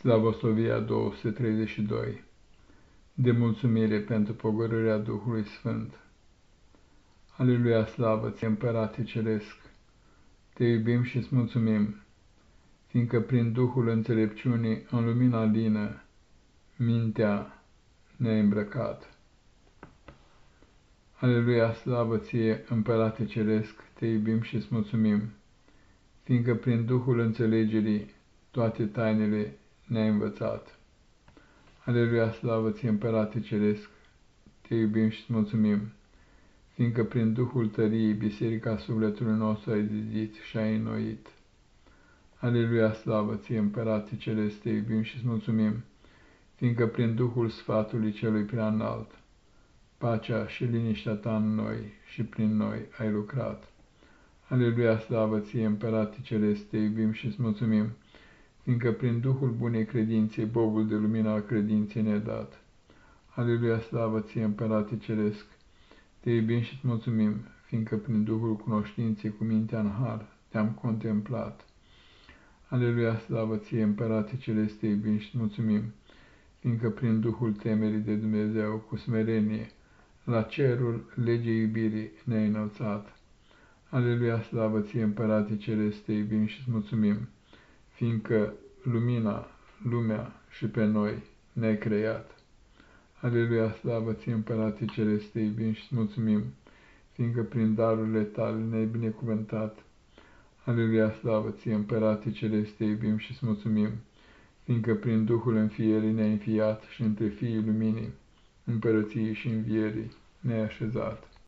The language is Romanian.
Slavosovia 232 De mulțumire pentru pogorârea Duhului Sfânt Aleluia, slavă ți Împărate Ceresc! Te iubim și îți mulțumim, fiindcă prin Duhul înțelepciunii în lumina lină, mintea ne-a îmbrăcat. Aleluia, slavă ție, Împărate Ceresc, te iubim și îți mulțumim, fiindcă prin Duhul înțelegerii toate tainele ne-ai învățat. Aleluia, slavă ție, Împărate Ceresc, te iubim și îți mulțumim, fiindcă prin Duhul tăriei biserica sufletului nostru ai zidit și ai înnoit. Aleluia, slavă ție, Împărate Ceresc, te iubim și îți mulțumim, fiindcă prin Duhul sfatului celui prea înalt, pacea și liniștea ta în noi și prin noi ai lucrat. Aleluia, slavă ție, Împărate Ceresc, te iubim și îți mulțumim, fiindcă prin Duhul bunei credinței, bobul de lumină al credinței ne-a dat. Aleluia, slavă ție, Împărate Ceresc! Te iubim și îți mulțumim, fiindcă prin Duhul cunoștinței cu mintea în har te-am contemplat. Aleluia, slavă ție, Împărate Celeste, te iubim și îți mulțumim, fiindcă prin Duhul temerii de Dumnezeu cu smerenie la cerul legii iubirii ne-ai înălțat. Aleluia, slavă ție, Împărate Celeste, te iubim și îți mulțumim, fiindcă lumina, lumea și pe noi ne-ai creat. Aleluia, slavă ție, Împărate Celeste, iubim și mulțumim, fiindcă prin darurile tale ne-ai binecuvântat. Aleluia, slavă ție, Împărate Celeste, iubim și mulțumim, fiindcă prin Duhul înfierii ne-ai înfiat și între fiii luminii, împărăției și învierii ne-ai așezat.